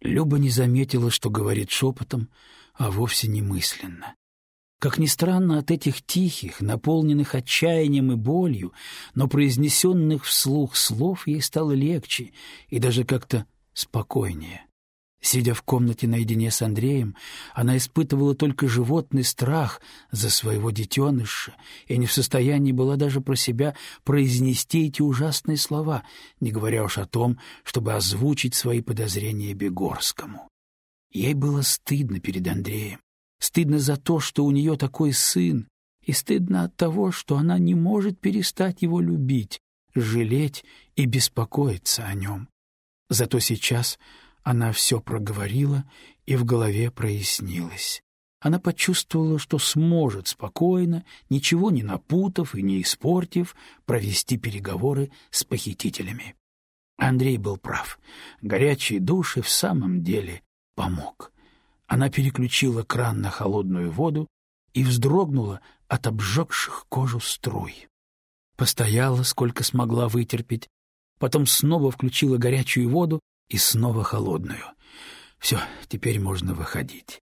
Люба не заметила, что говорит шепотом, а вовсе не мысленно. Как ни странно, от этих тихих, наполненных отчаянием и болью, но произнесенных вслух слов ей стало легче и даже как-то спокойнее. Сидя в комнате наедине с Андреем, она испытывала только животный страх за своего детеныша и не в состоянии была даже про себя произнести эти ужасные слова, не говоря уж о том, чтобы озвучить свои подозрения Бегорскому. Ей было стыдно перед Андреем, стыдно за то, что у нее такой сын, и стыдно от того, что она не может перестать его любить, жалеть и беспокоиться о нем. Зато сейчас она все проговорила, и в голове прояснилось. Она почувствовала, что сможет спокойно, ничего не напутав и не испортив, провести переговоры с похитителями. Андрей был прав. Горячий душ в самом деле помог. Она переключила кран на холодную воду и вздрогнула от обжегших кожу струй. Постояла, сколько смогла вытерпеть, потом снова включила горячую воду и снова холодную. Все, теперь можно выходить.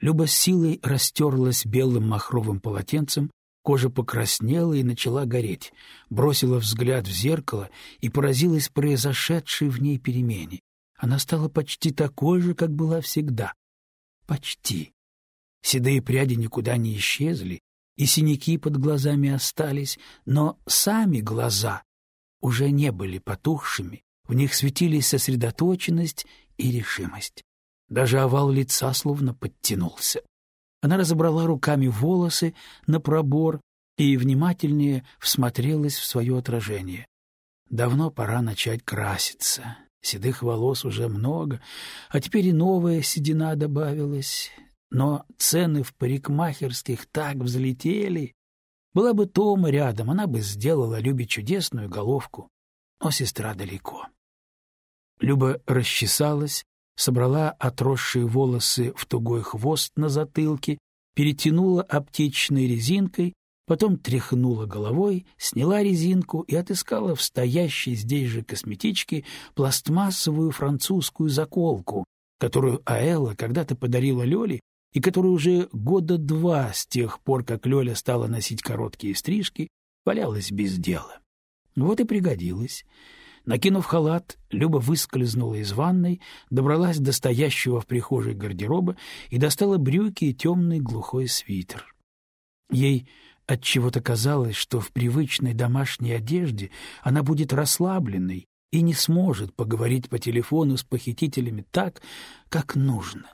Люба с силой растерлась белым махровым полотенцем, кожа покраснела и начала гореть, бросила взгляд в зеркало и поразилась произошедшей в ней перемене. Она стала почти такой же, как была всегда. Почти. Седые пряди никуда не исчезли, и синяки под глазами остались, но сами глаза уже не были потухшими, в них светились сосредоточенность и решимость. Даже овал лица словно подтянулся. Она разобрала руками волосы на пробор и внимательнее всмотрелась в свое отражение. Давно пора начать краситься. Седых волос уже много, а теперь и новая седина добавилась. Но цены в парикмахерских так взлетели. Была бы Тома рядом, она бы сделала Любе чудесную головку, но сестра далеко. Люба расчесалась, собрала отросшие волосы в тугой хвост на затылке, перетянула аптечной резинкой, потом тряхнула головой, сняла резинку и отыскала в стоящей здесь же косметичке пластмассовую французскую заколку, которую Аэла когда-то подарила Лёле и которая уже года два с тех пор, как Лёля стала носить короткие стрижки, валялась без дела. Вот и пригодилась. Накинув халат, Люба выскользнула из ванной, добралась до стоящего в прихожей гардероба и достала брюки и темный глухой свитер. Ей отчего-то казалось, что в привычной домашней одежде она будет расслабленной и не сможет поговорить по телефону с похитителями так, как нужно.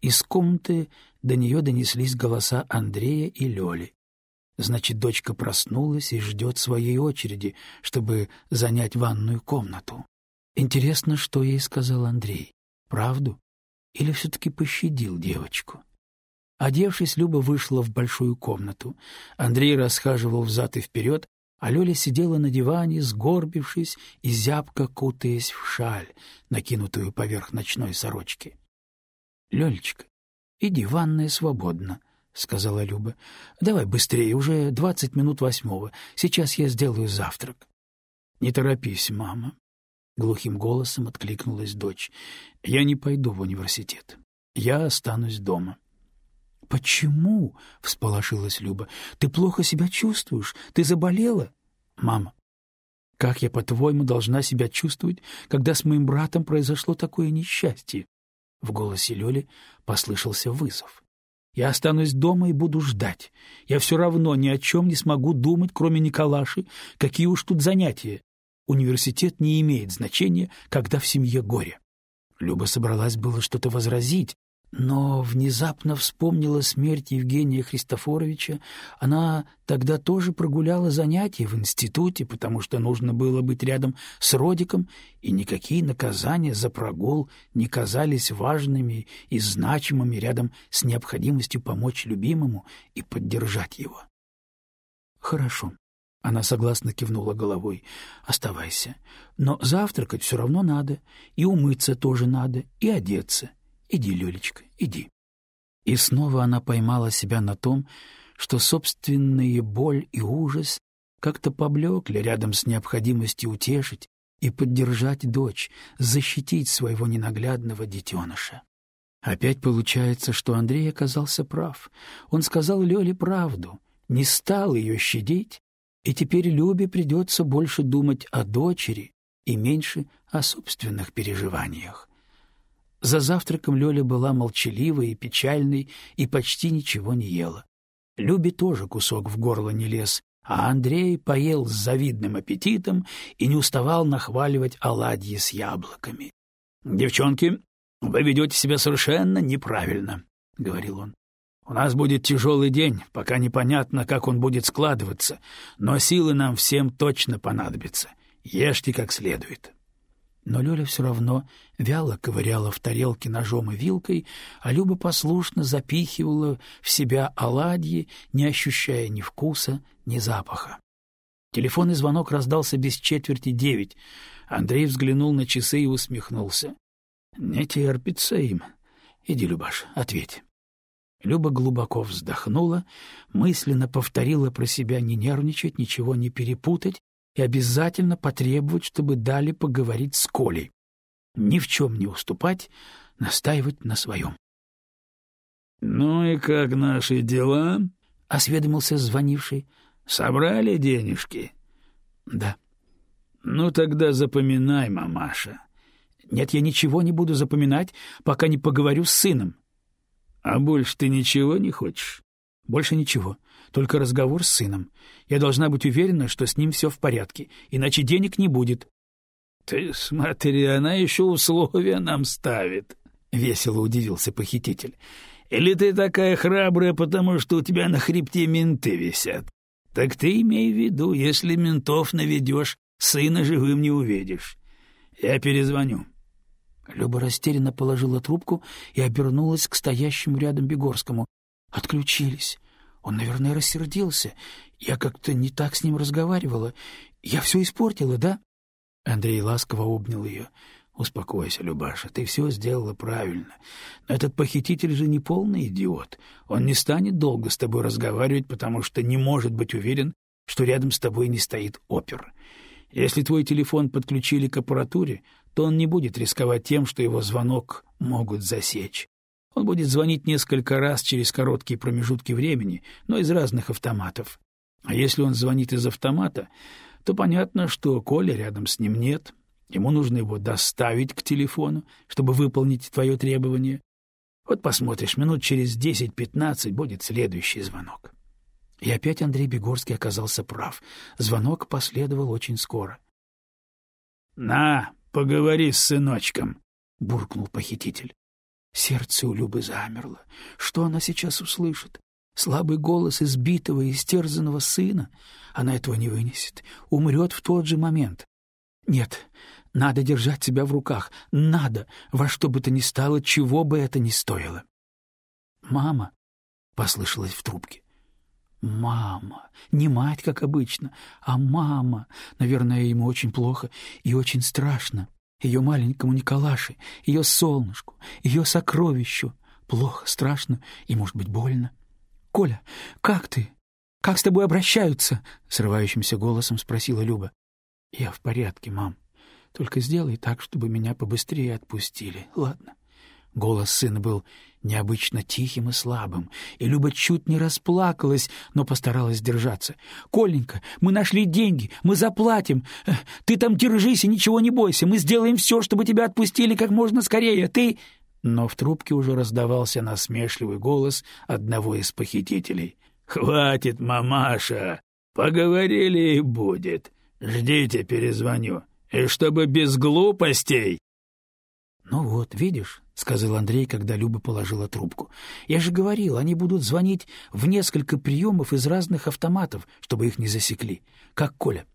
Из комнаты до нее донеслись голоса Андрея и Лёли. Значит, дочка проснулась и ждет своей очереди, чтобы занять ванную комнату. Интересно, что ей сказал Андрей. Правду? Или все-таки пощадил девочку? Одевшись, Люба вышла в большую комнату. Андрей расхаживал взад и вперед, а Лёля сидела на диване, сгорбившись и зябко кутаясь в шаль, накинутую поверх ночной сорочки. — Лёлечка, иди, ванная свободна, — сказала Люба. — Давай быстрее, уже двадцать минут восьмого. Сейчас я сделаю завтрак. — Не торопись, мама, — глухим голосом откликнулась дочь. — Я не пойду в университет. Я останусь дома. — Почему? — всполошилась Люба. — Ты плохо себя чувствуешь? Ты заболела? — Мама, как я, по-твоему, должна себя чувствовать, когда с моим братом произошло такое несчастье? В голосе Лёли послышался вызов. Я останусь дома и буду ждать. Я все равно ни о чем не смогу думать, кроме Николаши. Какие уж тут занятия. Университет не имеет значения, когда в семье горе. Люба собралась было что-то возразить, но внезапно вспомнила смерть Евгения Христофоровича. Она тогда тоже прогуляла занятия в институте, потому что нужно было быть рядом с Родиком, и никакие наказания за прогул не казались важными и значимыми рядом с необходимостью помочь любимому и поддержать его. «Хорошо», — она согласно кивнула головой, — «оставайся. Но завтракать все равно надо, и умыться тоже надо, и одеться». Иди, Лёлечка, иди. И снова она поймала себя на том, что собственные боль и ужас как-то поблекли рядом с необходимостью утешить, и поддержать дочь, защитить своего ненаглядного детеныша. Опять получается, что Андрей оказался прав. Он сказал Лёле правду, не стал ее щадить, и теперь Любе придется больше думать о дочери и меньше о собственных переживаниях. За завтраком Лёля была молчаливой и печальной и почти ничего не ела. Любе тоже кусок в горло не лез, а Андрей поел с завидным аппетитом и не уставал нахваливать оладьи с яблоками. «Девчонки, вы ведете себя совершенно неправильно», — говорил он. «У нас будет тяжелый день, пока непонятно, как он будет складываться, но силы нам всем точно понадобятся. Ешьте как следует». Но Лёля все равно вяло ковыряла в тарелке ножом и вилкой, а Люба послушно запихивала в себя оладьи, не ощущая ни вкуса, ни запаха. Телефонный звонок раздался без четверти девять. Андрей взглянул на часы и усмехнулся. — Не терпится им. Иди, Любаш, ответь. Люба глубоко вздохнула, мысленно повторила про себя не нервничать, ничего не перепутать и обязательно потребовать, чтобы дали поговорить с Колей. Ни в чем не уступать, настаивать на своем. — Ну и как наши дела? — осведомился звонивший. — Собрали денежки? — Да. — Ну тогда запоминай, мамаша. — Нет, я ничего не буду запоминать, пока не поговорю с сыном. — А больше ты ничего не хочешь? — Больше ничего. — только разговор с сыном. Я должна быть уверена, что с ним все в порядке, иначе денег не будет. — Ты смотри, она еще условия нам ставит, — весело удивился похититель. — Или ты такая храбрая, потому что у тебя на хребте менты висят? Так ты имей в виду, если ментов наведешь, сына живым не увидишь. Я перезвоню. Люба растерянно положила трубку и обернулась к стоящему рядом Бегорскому. Отключились. Он, наверное, рассердился. Я как-то не так с ним разговаривала. Я все испортила, да? Андрей ласково обнял ее. «Успокойся, Любаша, ты все сделала правильно. Но этот похититель же не полный идиот. Он не станет долго с тобой разговаривать, потому что не может быть уверен, что рядом с тобой не стоит опер. Если твой телефон подключили к аппаратуре, то он не будет рисковать тем, что его звонок могут засечь. Он будет звонить несколько раз через короткие промежутки времени, но из разных автоматов. А если он звонит из автомата, то понятно, что Коля рядом с ним нет. Ему нужно его доставить к телефону, чтобы выполнить твое требование. Вот посмотришь, минут через десять-пятнадцать будет следующий звонок. И опять Андрей Бегорский оказался прав. Звонок последовал очень скоро. — На, поговори с сыночком, — буркнул похититель. Сердце у Любы замерло. Что она сейчас услышит? Слабый голос избитого и истерзанного сына? Она этого не вынесет. Умрет в тот же момент. Нет, надо держать себя в руках. Надо, во что бы то ни стало, чего бы это ни стоило. «Мама!» — послышалось в трубке. «Мама! Не мать, как обычно, а мама! Наверное, ему очень плохо и очень страшно ее маленькому Николаше, ее солнышку, ее сокровищу. Плохо, страшно и, может быть, больно. — Коля, как ты? Как с тобой обращаются? — срывающимся голосом спросила Люба. — Я в порядке, мам. Только сделай так, чтобы меня побыстрее отпустили, ладно? Голос сына был необычно тихим и слабым, и Люба чуть не расплакалась, но постаралась держаться. «Коленька, мы нашли деньги, мы заплатим. Э, ты там держись и ничего не бойся, мы сделаем все, чтобы тебя отпустили как можно скорее. Ты...» Но в трубке уже раздавался насмешливый голос одного из похитителей. «Хватит, мамаша, поговорили и будет. Ждите, перезвоню. И чтобы без глупостей...» «Ну вот, видишь, — сказал Андрей, когда Люба положила трубку. — Я же говорил, они будут звонить в несколько приемов из разных автоматов, чтобы их не засекли. Как Коля?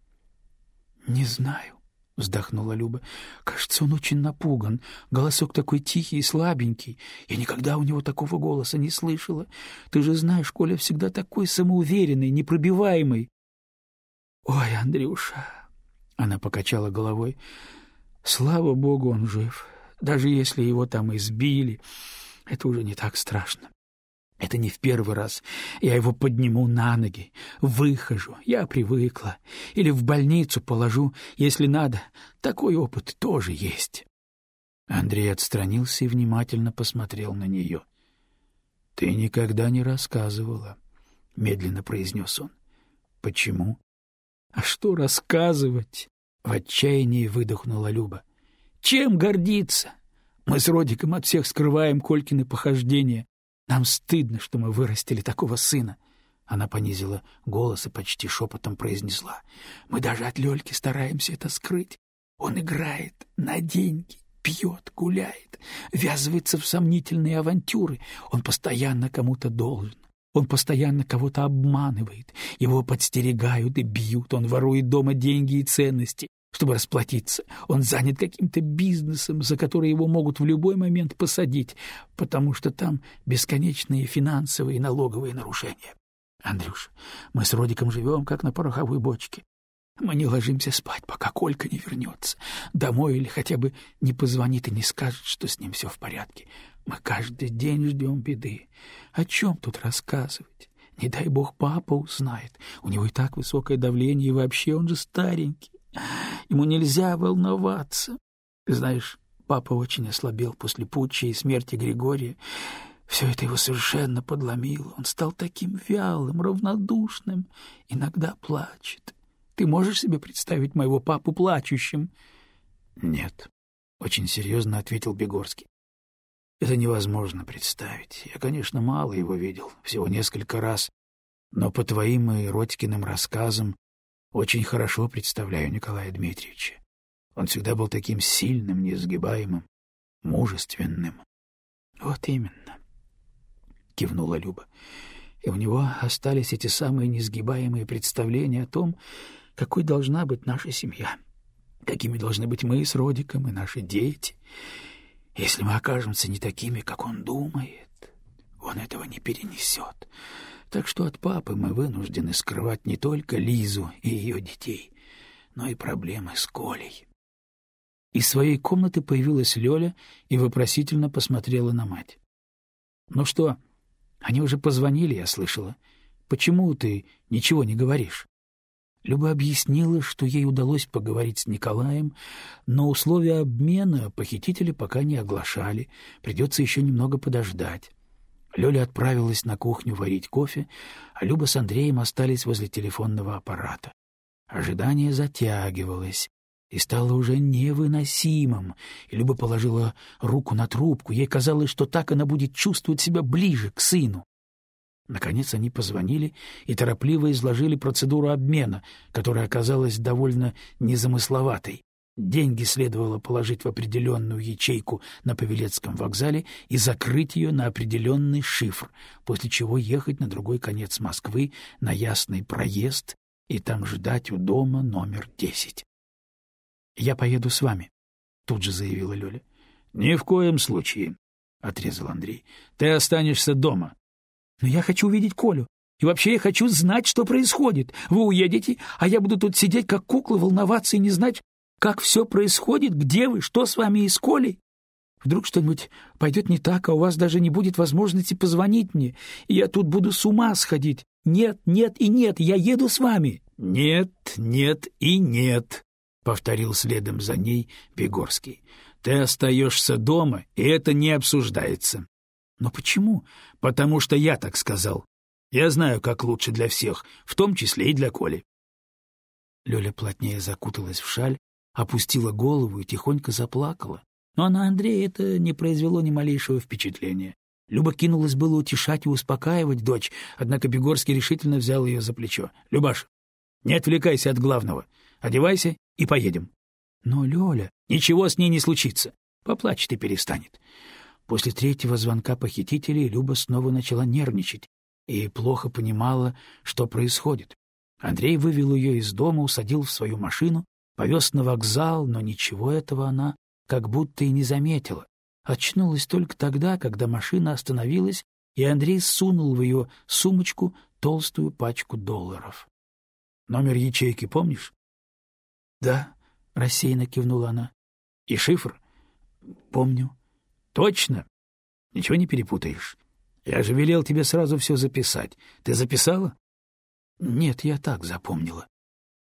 — Не знаю, — вздохнула Люба. — Кажется, он очень напуган. Голосок такой тихий и слабенький. Я никогда у него такого голоса не слышала. Ты же знаешь, Коля всегда такой самоуверенный, непробиваемый. — Ой, Андрюша! — она покачала головой. — Слава богу, он жив. — даже если его там избили, это уже не так страшно. Это не в первый раз. Я его подниму на ноги, выхожу, я привыкла. Или в больницу положу, если надо. Такой опыт тоже есть. Андрей отстранился и внимательно посмотрел на нее. — Ты никогда не рассказывала, — медленно произнес он. — Почему? — А что рассказывать? — в отчаянии выдохнула Люба. — Чем гордиться? Мы с Родиком от всех скрываем Колькины похождения. Нам стыдно, что мы вырастили такого сына. Она понизила голос и почти шепотом произнесла. Мы даже от Лёльки стараемся это скрыть. Он играет на деньги, пьет, гуляет, ввязывается в сомнительные авантюры. Он постоянно кому-то должен. Он постоянно кого-то обманывает, его подстерегают и бьют, он ворует дома деньги и ценности, чтобы расплатиться. Он занят каким-то бизнесом, за который его могут в любой момент посадить, потому что там бесконечные финансовые и налоговые нарушения. Андрюш, мы с Родиком живем, как на пороховой бочке. Мы не ложимся спать, пока Колька не вернется домой или хотя бы не позвонит и не скажет, что с ним все в порядке. Мы каждый день ждем беды. О чем тут рассказывать? Не дай бог папа узнает. У него и так высокое давление, и вообще он же старенький. Ему нельзя волноваться. Ты знаешь, папа очень ослабел после путча и смерти Григория. Все это его совершенно подломило. Он стал таким вялым, равнодушным, иногда плачет. Ты можешь себе представить моего папу плачущим? — Нет, — очень серьезно ответил Бегорский. — Это невозможно представить. Я, конечно, мало его видел, всего несколько раз, но по твоим и Родькиным рассказам очень хорошо представляю Николая Дмитриевича. Он всегда был таким сильным, несгибаемым, мужественным. — Вот именно, — кивнула Люба. И у него остались эти самые несгибаемые представления о том, какой должна быть наша семья, какими должны быть мы с Родиком и наши дети. Если мы окажемся не такими, как он думает, он этого не перенесет. Так что от папы мы вынуждены скрывать не только Лизу и ее детей, но и проблемы с Колей. Из своей комнаты появилась Лёля и вопросительно посмотрела на мать. — Ну что, они уже позвонили, я слышала. Почему ты ничего не говоришь? Люба объяснила, что ей удалось поговорить с Николаем, но условия обмена похитители пока не оглашали, придется еще немного подождать. Лёля отправилась на кухню варить кофе, а Люба с Андреем остались возле телефонного аппарата. Ожидание затягивалось и стало уже невыносимым, и Люба положила руку на трубку. Ей казалось, что так она будет чувствовать себя ближе к сыну. Наконец они позвонили и торопливо изложили процедуру обмена, которая оказалась довольно незамысловатой. Деньги следовало положить в определенную ячейку на Павелецком вокзале и закрыть ее на определенный шифр, после чего ехать на другой конец Москвы на Ясный проезд и там ждать у дома номер десять. — Я поеду с вами, — тут же заявила Лёля. — Ни в коем случае, — отрезал Андрей. — Ты останешься дома. — Но я хочу увидеть Колю. И вообще я хочу знать, что происходит. Вы уедете, а я буду тут сидеть, как кукла, волноваться и не знать, как все происходит, где вы, что с вами и с Колей? Вдруг что-нибудь пойдет не так, а у вас даже не будет возможности позвонить мне, и я тут буду с ума сходить. Нет, нет и нет, я еду с вами. Нет, нет и нет, повторил следом за ней Бегорский. Ты остаешься дома, и это не обсуждается. Но почему? Потому что я так сказал. Я знаю, как лучше для всех, в том числе и для Коли. Лёля плотнее закуталась в шаль опустила голову и тихонько заплакала. Но на Андрея это не произвело ни малейшего впечатления. Люба кинулась было утешать и успокаивать дочь, однако Бегорский решительно взял ее за плечо. — Любаш, не отвлекайся от главного. Одевайся и поедем. — Но, Лёля, ничего с ней не случится. Поплачет и перестанет. После третьего звонка похитителей Люба снова начала нервничать и плохо понимала, что происходит. Андрей вывел ее из дома, усадил в свою машину Повез на вокзал, но ничего этого она как будто и не заметила. Очнулась только тогда, когда машина остановилась, и Андрей сунул в ее сумочку толстую пачку долларов. — Номер ячейки помнишь? — Да, — рассеянно кивнула она. — И шифр? — Помню. — Точно? Ничего не перепутаешь? Я же велел тебе сразу все записать. Ты записала? Нет, я так запомнила.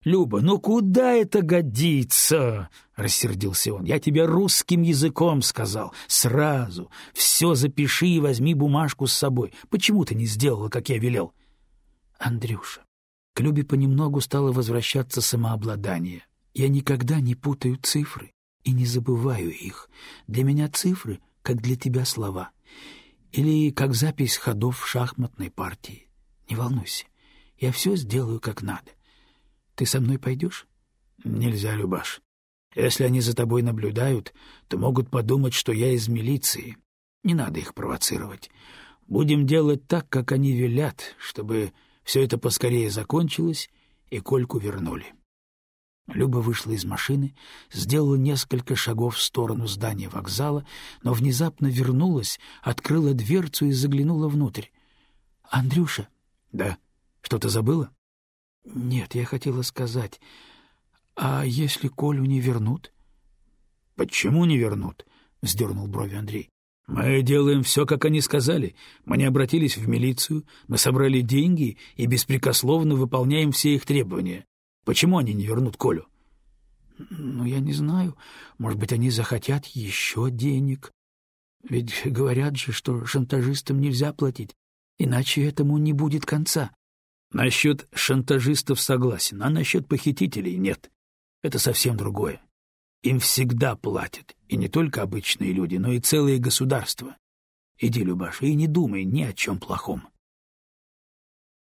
Люба, ну куда это годится? рассердился он. Я тебе русским языком сказал. Сразу. Все запиши и возьми бумажку с собой. Почему ты не сделала, как я велел? Андрюша, к Любе понемногу стало возвращаться самообладание. Я никогда не путаю цифры и не забываю их. Для меня цифры, как для тебя слова. Или как запись ходов в шахматной партии. Не волнуйся, я все сделаю как надо. Ты со мной пойдешь? Нельзя, Любаш. Если они за тобой наблюдают, то могут подумать, что я из милиции. Не надо их провоцировать. Будем делать так, как они велят, чтобы все это поскорее закончилось и Кольку вернули. Люба вышла из машины, сделала несколько шагов в сторону здания вокзала, но внезапно вернулась, открыла дверцу и заглянула внутрь. — Андрюша? — Да. Что-то забыла? — Нет, я хотела сказать. А если Колю не вернут? — Почему не вернут? — вздернул брови Андрей. — Мы делаем все, как они сказали. Мы не обратились в милицию, мы собрали деньги и беспрекословно выполняем все их требования. Почему они не вернут Колю? — Ну, я не знаю. Может быть, они захотят еще денег. Ведь говорят же, что шантажистам нельзя платить, иначе этому не будет конца. — Насчет шантажистов согласен, а насчет похитителей нет. Это совсем другое. Им всегда платят, и не только обычные люди, но и целые государства. Иди, Любаша, и не думай ни о чем плохом.